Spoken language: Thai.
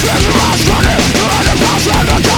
This is the last running, and